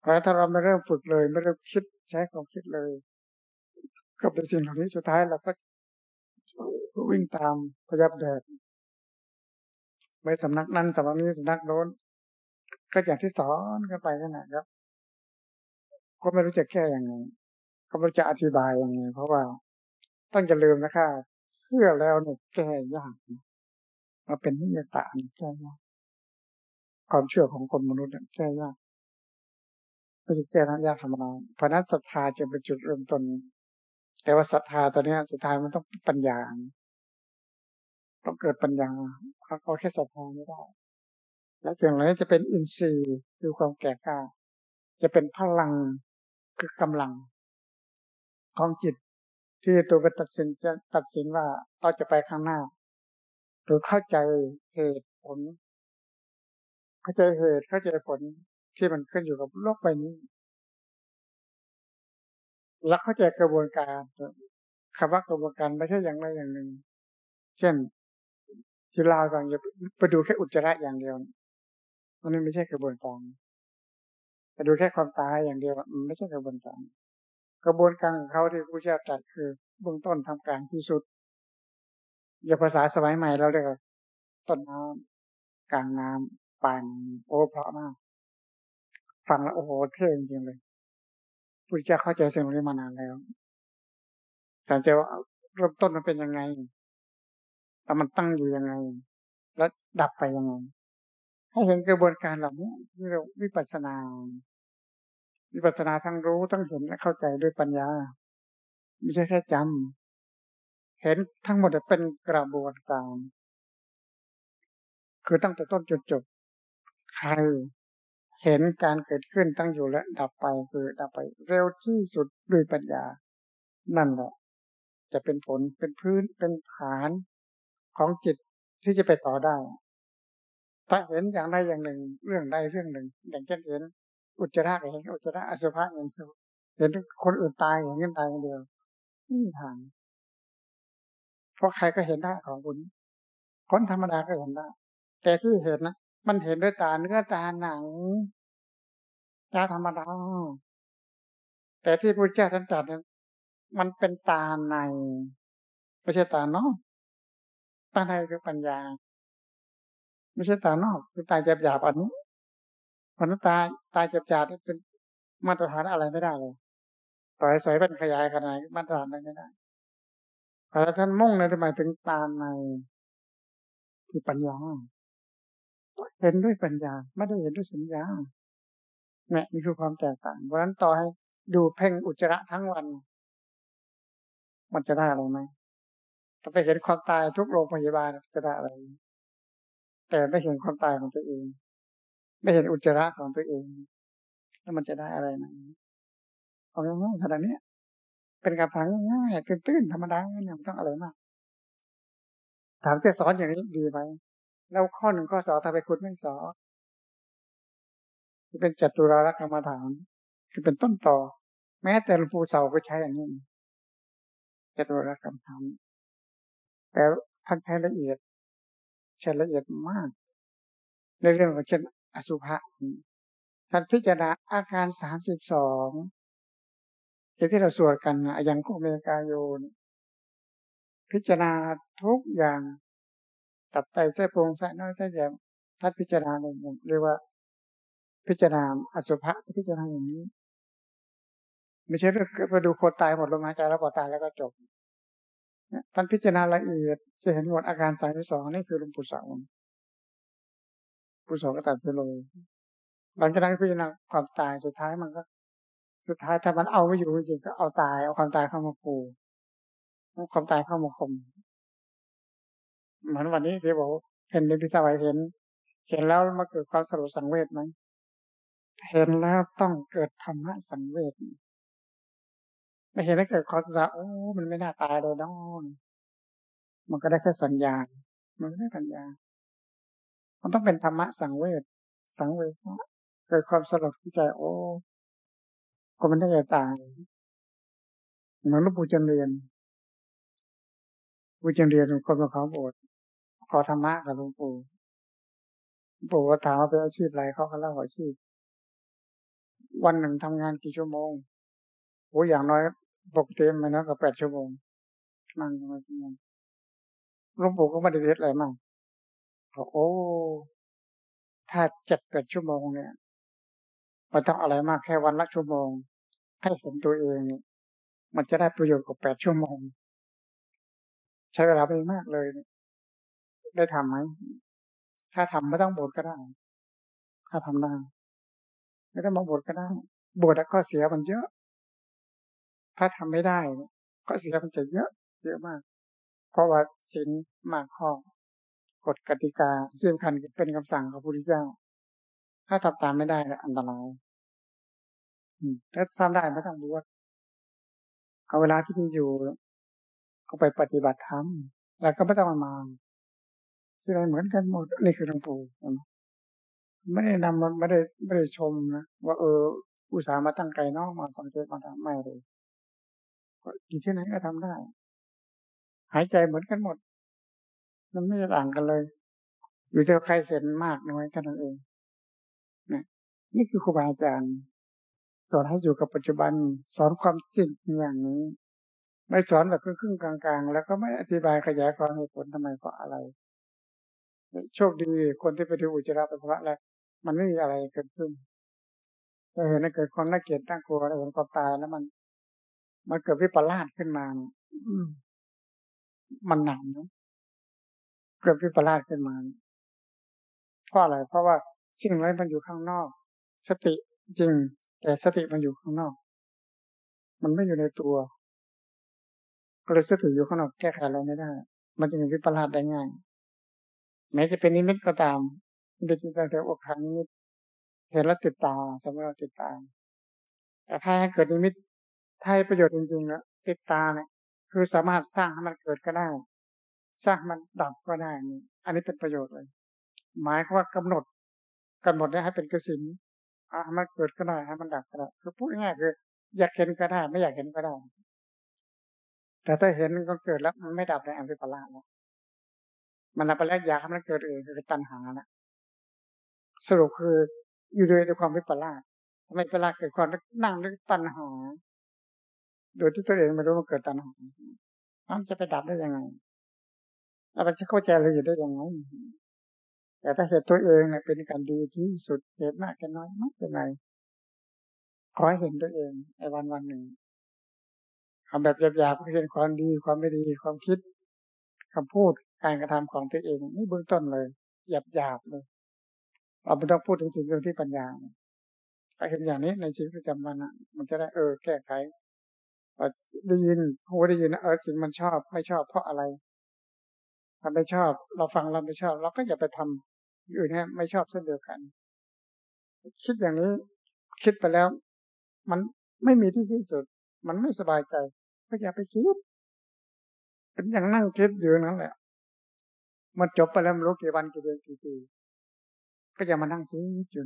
เพราะถ้าเราไม่เริ่มฝึกเลย ไม่เริ่มคิดใช้ความคิดเลยก็เป็นสิ่งเหล่านี้สุดท้ายเราก็วิ่งตามพยับแดดไปสำนักนั้นสำนักนี้สำนักโน้น ก็อย่างที่สอนกันไปนั่นแหละครับ ก็ไม่รู้จะแก้ยังไงก็ไม่รู้จะอธิบายยังไง เพราะว่าต้องจะลืมนะคะเสื้อแล้วเนี่ยแก้ยากมาเป็นนิยตาแก้ยากความเชื่อของคนมนุษย์แก้ยากไม่ใช่แก้ยากธรรมดาเพราะนั้นศรัทธาจะเป็นจุดเริ่มต้นแต่ว่าศรัทธาตัวเนี้ยสุดท้ายมันต้องปัญญา ต้องเกิดปัญญาเอาแค่ศรัทธาไม่ได้ และสิ่งเหล่านี้จะเป็นอินทรีย์คือความแก่กล้า จะเป็นพลังคือกำลัง ของจิตที่ตัวก็ตัดสินจะตัดสินว่าเราจะไปข้างหน้า หรือเข้าใจเหตุผล เข้าใจเหตุเข้าใจผลที่มันขึ้นอยู่กับโลกใบนี้แล้วเข้าใจกระบวนการคำว่ากระบวนการไม่ใช่อย่างใดอย่างหนึ่ง เช่นที่ลาวก่อนอย่าไปดูแค่อุจจาระอย่างเดียว มันไม่ใช่กระบวนการไปดูแค่ความตายอย่างเดียวมันไม่ใช่กระบวนการ กระบวนการของเขาที่ผู้เชี่ยวจัดคือเบื้องต้นทำกลางที่สุด อย่าภาษาสมัยใหม่เราเรียกต้นน้ำกลางน้ำปานโอ้เพราะมาก ฟังแล้วโอ้โหเท่จริงเลยพุทธเจ้าเข้าใจสิ่งนี้มานานแล้วสังเกตว่าเริ่มต้นมันเป็นยังไงแล้วมันตั้งอยู่ยังไง แล้วดับไปยังไง ให้เห็นกระบวนการเหล่านี้ที่เราวิปัสนา วิปัสนาทั้งรู้ทั้งเห็นและเข้าใจด้วยปัญญา ไม่ใช่แค่จำเห็นทั้งหมดเป็นกระบวนการ คือตั้งแต่ต้นจนจบใครเห็นการเกิดขึ้นตั้งอยู่และ ดับไปคือดับไปเร็วที่สุดด้วยปัญญา นั่นแหละ จะเป็นผลเป็นพื้นเป็นฐานของจิตที่จะไปต่อได้ ถ้าเห็นอย่างใดอย่างหนึ่ง เรื่องใดเรื่องหนึ่ง อย่างเช่นเห็น อุจจาระเห็นอุจจาระอสุภะอย่างเดียวเห็นคนอื่นตายอย่างนี้ตายอย่างเดียวไม่มีทางเพราะใครก็เห็นได้ของคุณคนธรรมดาก็เห็นได้แต่ที่เห็นนะมันเห็นด้วยตาเนื้อตาหนังตาธรรมดาแต่ที่พระเจ้าท่านตรัสนั้นมันเป็นตาในไม่ใช่ตานอกตาในคือปัญญา ไม่ใช่ตานอกคือตาหยาบๆอันนี้เพราะนั้นตาตาหยาบเป็นมาตรฐานอะไรไม่ได้เลยต่อยสายเป็นขยายขนาดมาตรฐานอะไรไม่ได้แต่ท่านมุ่งในหมายถึงตาในคือปัญญาเห็นด้วยปัญญา ไม่ได้เห็นด้วยสัญญาเนี่ยนี่คือความแตกต่าง เพราะฉะนั้นต่อให้ดูเพ่งอุจจาระทั้งวัน มันจะได้อะไรไหมถ้าไปเห็นความตายทุกโรงพยาบาลจะได้อะไร แต่ไม่เห็นความตายของตัวเอง ไม่เห็นอุจจาระของตัวเอง แล้วมันจะได้อะไรไหมเอาง่ายๆขนาดนี้เป็นการฟังง่ายๆตื้นๆธรรมดาเนี่ยไม่ต้องอะไรมาก ถามจะสอนอย่างนี้ดีไหมแล้วข้อหนึ่งข้อสองถ้าไปคุณไม่สอนที่เป็นจัตุรารักรรมฐานคือเป็นต้นต่อ แม้แต่หลวงปู่เสาก็ใช้อย่างนี้จัตุรารักรรมฐานแต่ท่านใช้ละเอียด ใช้ละเอียดมาก ในเรื่องของเช่นอสุภะท่านพิจารณาอาการสามสิบสองที่เราสวดกันอย่างโกเมกาโยนพิจารณาทุกอย่าง ตับไตเส้นโพรงไส้น้อยไส้ใหญ่ท่านพิจารณาในเรียกว่า พิจารณาอสุภะพิจารณาอย่างนี้ ไม่ใช่เรื่องไปดูคนตายหมดลมหายใจแล้วพอตายแล้วก็จบ ท่านพิจารณาละเอียด จะเห็นหมดอาการสายที่สองนี่คือหลวงปู่สาวปู่สาวก็ตัดเสลหลังจากนั้นพิจารณาความตายสุดท้ายมันก็ สุดท้ายถ้ามันเอาไม่อยู่จริงก็เอาตายเอาความตายเข้ามาปูความตายเข้ามาคมเหมือนวันนี้ที่บอกเห็นในพิธาวเห็น เห็นแล้วมาเกิดความสลดสังเวชไหมเห็นแล้วต้องเกิดธรรมะสังเวช ไม่เห็นแล้วเกิดความรู้สึกโอ้มันไม่น่าตายเลยน้องมันก็ได้แค่สัญญา มันไม่ได้ปัญญา มันต้องเป็นธรรมะสังเวชสังเวชเกิดความสลดใจโอ้ก็มันได้จะตายเหมือนหลวงปู่จันเรียนปู่จันเรียนคนมาขอโบสถ์ขอธรรมะกับหลวงปู่หลวงปู่ก็ถามว่าเป็นอาชีพอะไรเขาก็เล่าอาชีพ วันหนึ่งทำงานกี่ชั่วโมงโอ้อย่างน้อย ปกติมันน้อยกว่าแปดชั่วโมงนั่งมาชั่วโมงหลวงปู่ก็ไม่ได้เทศอะไรมากบอกโอ้ ถ้าเจ็ดแปดชั่วโมงเนี่ยมันต้องอะไรมากแค่วันละชั่วโมง ให้เห็นตัวเองมันจะได้ประโยชน์กว่าแปดชั่วโมง ใช้เวลาไปมากเลย ได้ทำไหม ถ้าทำไม่ต้องบวชก็ได้ ถ้าทำได้ไม่ต้องมาบวชก็ได้บวชแล้วก็เสียมันเยอะ ถ้าทำไม่ได้ก็เสียมันจะเยอะเยอะมาก เพราะว่าศีลมากข้อกฎกติกาที่สำคัญเป็นคำสั่งของพระพุทธเจ้า ถ้าทำตามไม่ได้อันตรายถ้าทำได้ไม่ต้องบวชเอาเวลาที่มีอยู่เอาไปปฏิบัติธรรมแล้วก็ไม่ต้องมาที่อะไรเหมือนกันหมดนี่คือหลวงปู่ไม่ได้นำมันไม่ได้ไม่ได้ชมนะว่าเอออุตส่าห์มาตั้งใจนอกมาฟังเทศมาทำไม่เลย อยู่ที่ไหนก็ทำได้ หายใจเหมือนกันหมด มันไม่ต่างกันเลย อยู่ที่ใครเห็นมากน้อยแค่นั้นเองนะนี่คือครูบาอาจารย์สอนให้อยู่กับปัจจุบัน สอนความจริงอย่างนี้ ไม่สอนแบบครึ่งๆกลางๆ แล้วก็ไม่อธิบายขยายความเหตุผลทำไมเพราะอะไร โชคดีคนที่ไปดูอุจจาระปัสสาวะแล้วมันไม่มีอะไรเกิดขึ้นแต่เห็นเกิดความน่าเกลียดน่ากลัวแล้วเห็นความตายแล้วมัน มันเกิดวิปลาสขึ้นมามันหนักนะเกิดวิปลาสขึ้นมาเพราะอะไรเพราะว่าสิ่งนั้นมันอยู่ข้างนอก สติจริง แต่สติมันอยู่ข้างนอก มันไม่อยู่ในตัวก็เลยสติอยู่ข้างนอกแก้ไขอะไรไม่ได้ มันจึงวิปลาสได้ง่าย แม้จะเป็นนิมิตก็ตามเป็นแต่แต่อกขังนิมิตเห็นแล้วติดตาสมมติเราติดตาแต่ถ้าให้เกิดนิมิต ถ้าให้ประโยชน์จริงๆแล้วติดตาเนี่ย คือสามารถสร้างให้มันเกิดก็ได้ สร้างมันดับก็ได้นี่อันนี้เป็นประโยชน์เลย หมายความว่ากำหนดกำหนดได้ให้เป็นกสินอ่ามันเกิดก็ได้ให้มันดับก็ได้คือพูดง่ายๆคือ อยากเห็นก็ได้ ไม่อยากเห็นก็ได้ แต่ถ้าเห็นมันก็เกิดแล้วมันไม่ดับในอันเป็นปราแล้วมันนับไปแล้วอยากให้มันเกิดเองคือตัณหาละสรุปคืออยู่ด้วยความไม่ปลาดทำไมประหลาเกิดความนั่งนึกตัณหา โดยที่ตัวเองไม่รู้มันเกิดตัณหานั่นจะไปดับได้ยังไงแล้วมันจะเข้าใจละเอียดได้ยังไง แต่ถ้าเหตุตัวเองเนี่ยเป็นการดีที่สุดเหตุมากแค่น้อยไม่เป็นไรขอให้เห็นตัวเองในวันวันหนึ่งทำแบบหยาบๆก็เห็นความดีความไม่ดีความคิดคำพูดการกระทำของตัวเอง นี่เบื้องต้นเลยหยาบๆเลย เราไม่ต้องพูดถึงสิ่งที่ปัญญาถ้าเห็นอย่างนี้ในชีวิตประจำวันมันจะได้เออแก้ไข ได้ยินหูได้ยินเออสิ่งมันชอบ ไม่ชอบเพราะอะไรถ้าไม่ชอบ เราฟังเราไม่ชอบ เราก็อย่าไปทำอื่นให้ไม่ชอบเช่นเดียวกัน คิดอย่างนี้ คิดไปแล้ว มันไม่มีที่สิ้นสุด มันไม่สบายใจก็อย่าไปคิดเป็นอย่างนั่งคิดอยู่นั่นแหละ มันจบไปแล้วไม่รู้กี่วันกี่เดือนกี่ปีก็อย่ามานั่งคิดอยู่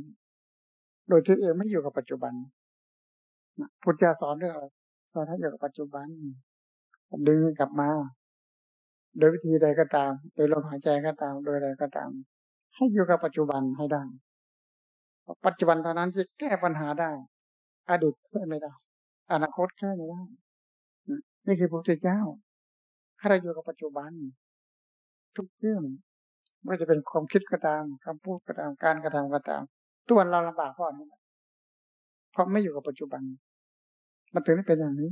โดยที่เองไม่อยู่กับปัจจุบันพุทธเจ้าสอนเรื่องอะไร สอนให้อยู่กับปัจจุบัน ดึงกลับมา โดยวิธีใดก็ตาม โดยลมหายใจก็ตาม โดยอะไรก็ตาม ให้อยู่กับปัจจุบันให้ได้ ปัจจุบันเท่านั้นที่แก้ปัญหาได้ อดีตแก้ไม่ได้ อนาคตแก้ไม่ได้ นี่คือพระพุทธเจ้าให้เราอยู่กับปัจจุบัน ทุกเรื่องไม่ว่าจะเป็นความคิดก็ตามคำพูดก็ตามการกระทำก็ตามตัวเราลำบากเพราะนี้เพราะไม่อยู่กับปัจจุบัน มันถึงได้เป็นอย่างนี้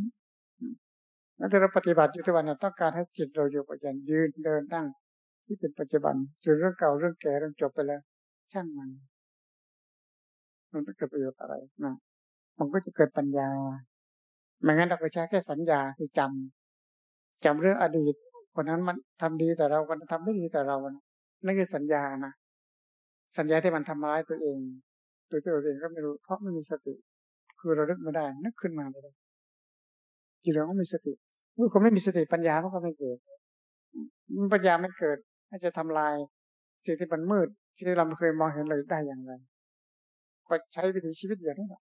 แล้วเราปฏิบัติอยู่ทุกวันเนี่ยต้องการให้จิตเราอยู่ปัจจุบันยืนเดินนั่ง ที่เป็นปัจจุบันส่วนเรื่องเก่าเรื่องแก่เรื่องจบไปแล้ว ช่างมัน มันไม่เกิดประโยชน์อะไรนะมันก็จะเกิดปัญญาไม่งั้นเราก็ใช้แค่สัญญาคือจำจำเรื่องอดีตคนนั้นมันทำดีแต่เราคนทำไม่ดีแต่เรานั่นคือสัญญานะสัญญาที่มันทำร้ายตัวเอง ตัวตัวเองก็ไม่รู้เพราะไม่มีสติ คือเราลิกไม่ได้ นึกขึ้นมาเลยจิตเราก็มีสติเมื่อคนไม่มีสติปัญญามันก็ไม่เกิดปัญญาไม่เกิดอาจจะทำลายสิ่งที่มันมืดที่เราไม่เคยมองเห็นเลยได้อย่างไร ก็ใช้วิถีชีวิตอย่างนี้แหละ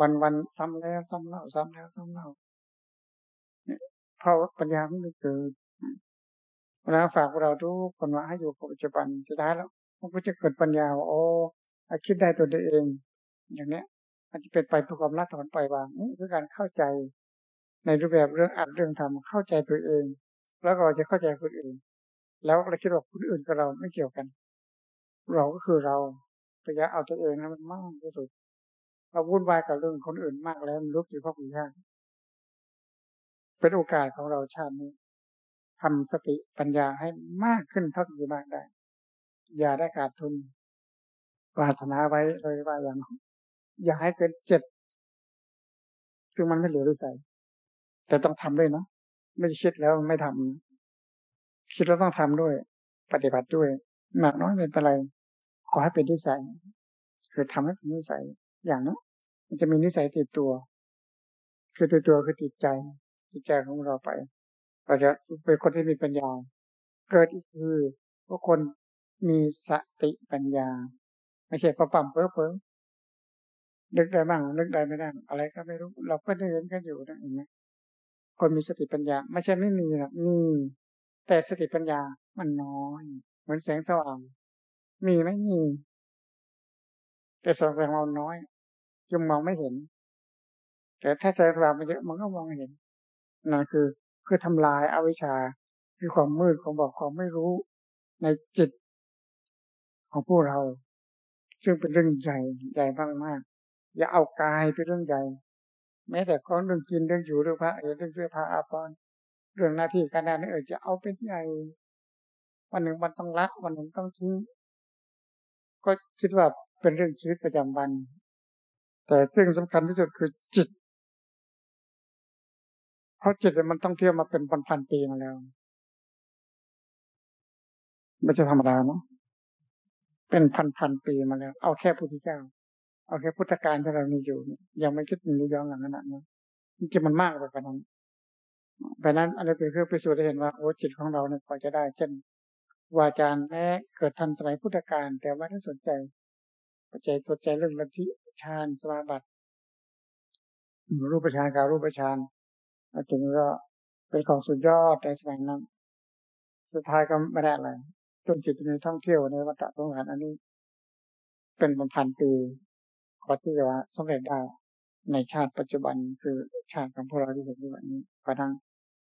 วันวันซ้ำแล้วซ้ำเล่าซ้ำแล้วซ้ำเล่าเพราะปัญญาไม่เกิดเวลาฝากเราทุกคนว่าให้อยู่กับปัจจุบันสุดท้ายแล้ว มันก็จะเกิดปัญญาว่าโอ้คิดได้ตัวเอง อย่างเนี้ย มันจะเป็นไปเพื่อความละถอนปล่อยวางนี่คือการเข้าใจในรูปแบบเรื่องอัดเรื่องทำเข้าใจตัวเอง แล้วเราจะเข้าใจคนอื่น แล้วเราคิดว่าคนอื่นกับเราไม่เกี่ยวกัน เราก็คือเราพยายามเอาตัวเองนั้นมันมากที่สุด เราวุ่นวายกับเรื่องคนอื่นมากแล้วมันลุกอยู่พ่อคุณชาติเป็นโอกาสของเราชาตินี้ทำสติปัญญาให้มากขึ้นเท่าที่มากได้ อย่าได้ขาดทุนปรารถนาไว้เลยว่าอย่าง อย่าให้เกินเจ็ดซึ่งมันไม่เหลือวิสัยแต่ต้องทำด้วยนะไม่คิดแล้วไม่ทำคิดแล้วต้องทำด้วย ปฏิบัติด้วยหนักน้อยเป็นอะไรขอให้เป็นนิสัยคือทำให้เป็นนิสัยอย่างนั้นมันจะมีนิสัยติดตัว คือติดตัวคือติดใจจิตใจของเราไป เราจะเป็นคนที่มีปัญญา เกิดอีกคือพวกคนมีสติปัญญา ไม่ใช่ประปั่มเพ้อเพ้อ นึกได้บ้างนึกได้ไม่ได้ อะไรก็ไม่รู้ เราก็เดินกันอยู่นะเห็นไหมคนมีสติปัญญา ไม่ใช่ไม่มีนะมีแต่สติปัญญามันน้อย เหมือนแสงสว่าง มีไม่มี แต่แสงสว่างน้อยจึงมองไม่เห็น แต่ถ้าแสงสว่างมันเยอะมันก็มองเห็นนั่นคือ คือทำลายอาวิชชาคือความมืดของบอกความไม่รู้ในจิตของพวกเรา ซึ่งเป็นเรื่องใหญ่ใหญ่มากมาก อย่าเอากายเป็นเรื่องใหญ่ แม้แต่ของเรื่องกินเรื่องอยู่เรื่องพระเรื่องเสื้อผ้าอาภรณ์เรื่องหน้าที่การงานเออจะเอาเป็นใหญ่วันหนึ่งมันต้องละวันหนึ่งต้องทิ้งก็คิดว่าเป็นเรื่องชีวิตประจำวัน แต่เรื่องสำคัญที่สุดคือจิต เพราะจิตมันต้องเที่ยวมาเป็นพันพันปีมาแล้วไม่ใช่ธรรมดาเนาะเป็นพันพันปีมาแล้ว เอาแค่พุทธเจ้า เอาแค่พุทธการที่เรามีอยู่ยังไม่คิดถึงย้อนหลังขนาดนั้นจริงมันมากไปกว่านั้นเพราะนั้นอันนี้เป็นเครื่องพิสูจน์ได้เห็นว่าโอ้จิตของเราเนี่ยพอจะได้ เช่นวาจารแม้เกิดทันสมัยพุทธกาลแต่ว่าถ้าสนใจปัจจัยสนใจเรื่องลัทธิฌานสมาบัติรูปฌานการรูปฌานถึงก็เป็นของสุดยอดในสมัยนั้นสุดท้ายก็ไม่ได้อะไรจนจิตในท่องเที่ยวในวัฏสงสารอันนี้ เป็นพันปี ขอที่จะว่าสำเร็จได้ในชาติปัจจุบันคือชาติของพวกเราที่เห็นอยู่แบบนี้เพระนั้น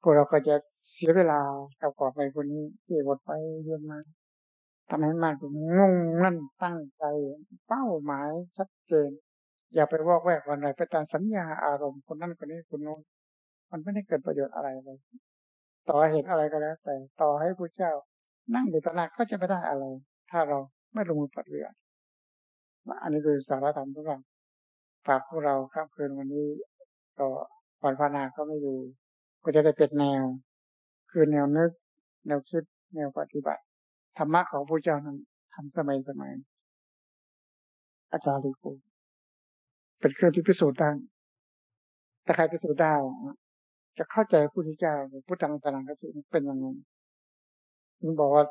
พวกเราก็จะเสียเวลากับกอบไปคนนี้ที่วดไปเยอนมาทำให้มากถึงงงนั่นตั้งใจเป้าหมายชัดเจน อย่าไปวอกแวกวันไรไปตามสัญญาอารมณ์คนนั้นคนนี้คนโน้นมันไม่ได้เกิดประโยชน์อะไรเลย ต่อเหตุอะไรก็แล้ว แต่ต่อให้พระเจ้านั่งอยู่ตระหนักก็จะไม่ได้อะไร ถ้าเราไม่ลงมือปฏิบัติ อันนี้คือสาระธรรมทุกอย่างฝากพวกเราครับคืนวันนี้ก็วันพานาก็ไม่อยู่ ก็จะได้เป็นแนว คือแนวนึก แนวคิด แนวปฏิบัติ ธรรมะของพระเจ้านั้นทันสมัยสมัย อาจารย์ลิโกเป็นเครื่องที่พิสูจน์ได้ถ้าใครพิสูจน์ได้จะเข้าใจพระพุทธเจ้าพุทธังสนังกสิเป็นยังไงถึงบอกว่า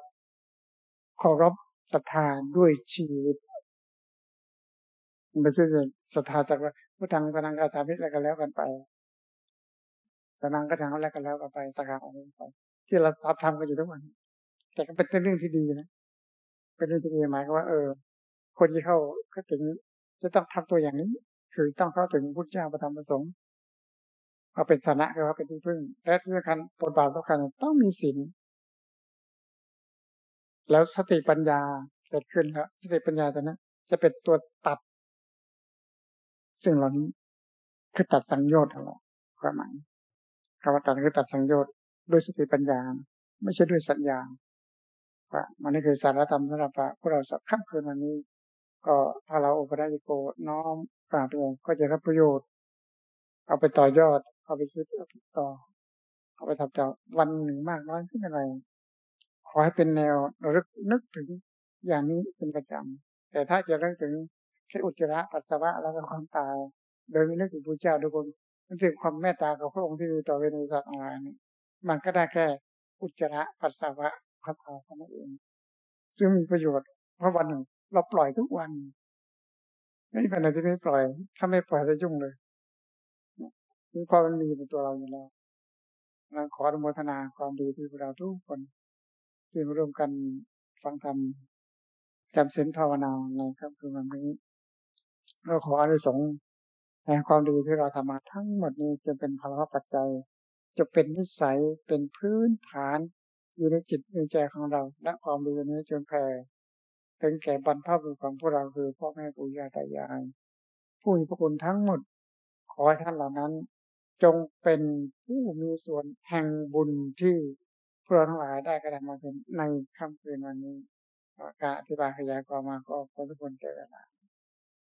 เคารพศรัทธาด้วยชีวิต ไม่ใช่ศรัทธาจากว่าพุทธังสนังกาสามิอะไรกันแล้วกันไปสนังก็ทำแล้วกันแล้วกันไปสักการะไปที่เราทำกันอยู่ทุกวัน แต่ก็เป็นเรื่องที่ดีนะเป็นเรื่องที่ดีหมายก็ว่า เออ คนที่เข้าก็ถึงจะต้องทำตัวอย่างนี้ คือต้องเข้าถึงพุทธเจ้าประธรรมประสงค์เอาเป็นสนะคือว่าเป็นที่พึ่ง และที่สำคัญบทบาทสำคัญต้องมีศีลแล้วสติปัญญาเกิดขึ้นแล้วสติปัญญาตัวนั้นจะเป็นตัวตัด สิ่งเหล่าคือตัดสังโยชน์ของเราความหมายคำว่าตัดคือตัดสังโยชน์ด้วยสติปัญญา ไม่ใช่ด้วยสัญญาว่ามันนี่คือสารธรรมสำหรับพวกเราสักค่ำคืนวันนี้ ก็ถ้าเราอุปราชโกน้อมกราบเองก็จะรับประโยชน์ เอาไปต่อยอด เอาไปคิดต่อ เอาไปทำต่อวันหนึ่งมากน้อยขึ้นอะไร ขอให้เป็นแนวรึกนึกถึงอย่างนี้เป็นประจำแต่ถ้าจะเรื่องถึง แค่อุจจาระปัสสาวะแล้วก็ความตาย โดยไม่นึกถึงพระเจ้าทุกคนมันถึงความเมตตาของพระองค์ที่มีต่อเวนุสัตว์อะไรนี่มันก็ได้แค่อุจจาระปัสสาวะขับเอาเท่านั้นเอง ซึ่งมีประโยชน์เพราะวันหนึ่งเราปล่อยทุกวันไม่มีอะไรที่ไม่ปล่อย ถ้าไม่ปล่อยจะยุ่งเลยนี่ความมันมีในตัวเราอยู่แล้วเราขออนุโมทนาความดีที่พวกเราทุกคนที่มาร่วมกันฟังธรรมจำศีลภาวนาในครับคือวันนี้ ก็ขออนุสงส์แห่งความดีที่เราทำมาทั้งหมดนี้จะเป็นพลังปัจจัย จะเป็นนิสัยเป็นพื้นฐานอยู่ในจิตในใจของเรา และความดีนี้จนแผ่ถึงแก่บรรพบุรุษของพวกเราคือพ่อแม่ปู่ย่าตายาย ผู้มีพระคุณทั้งหมด ขอให้ท่านเหล่านั้น จงเป็นผู้มีส่วนแห่งบุญที่พวกเราทั้งหลายได้กระทำมาเป็นในค่ำคืนวันนี้ การอธิบายขยายความมาก็ขอทุกคนเจริญ